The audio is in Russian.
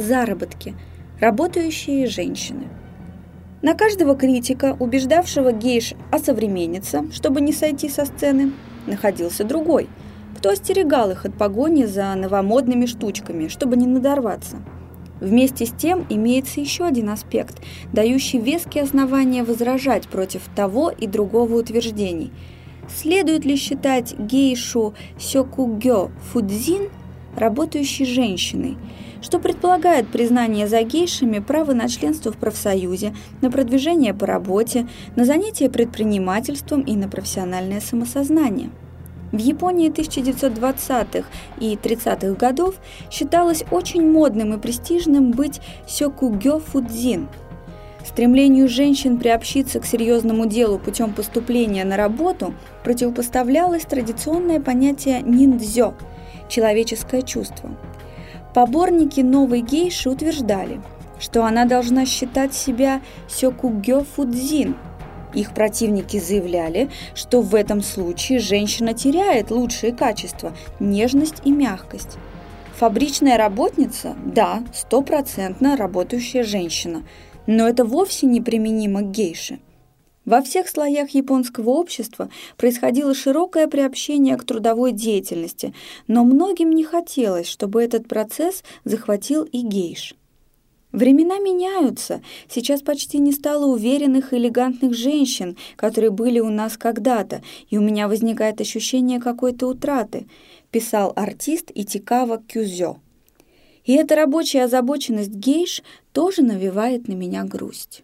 заработки, работающие женщины. На каждого критика, убеждавшего гейш осовремениться, чтобы не сойти со сцены, находился другой, кто остерегал их от погони за новомодными штучками, чтобы не надорваться. Вместе с тем имеется еще один аспект, дающий веские основания возражать против того и другого утверждений. Следует ли считать гейшу сёкугё фудзин работающей женщиной, что предполагает признание за гейшами права на членство в профсоюзе, на продвижение по работе, на занятие предпринимательством и на профессиональное самосознание. В Японии 1920-х и 30-х годов считалось очень модным и престижным быть сёкугё фудзин. Стремлению женщин приобщиться к серьезному делу путем поступления на работу противопоставлялось традиционное понятие ниндзё – человеческое чувство. Поборники новой гейши утверждали, что она должна считать себя сёкугё фудзин – их противники заявляли, что в этом случае женщина теряет лучшие качества – нежность и мягкость. Фабричная работница – да, стопроцентно работающая женщина, но это вовсе не применимо к гейше. Во всех слоях японского общества происходило широкое приобщение к трудовой деятельности, но многим не хотелось, чтобы этот процесс захватил и гейш. Времена меняются. Сейчас почти не стало уверенных элегантных женщин, которые были у нас когда-то, и у меня возникает ощущение какой-то утраты, писал артист Итикава Кюзё. И эта рабочая озабоченность гейш тоже навевает на меня грусть.